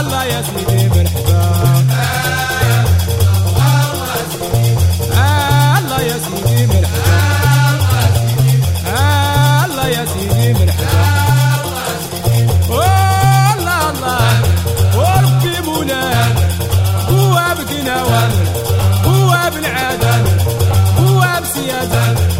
الله يا سيدي. بدين وامر هو بالعدل هو بسيادة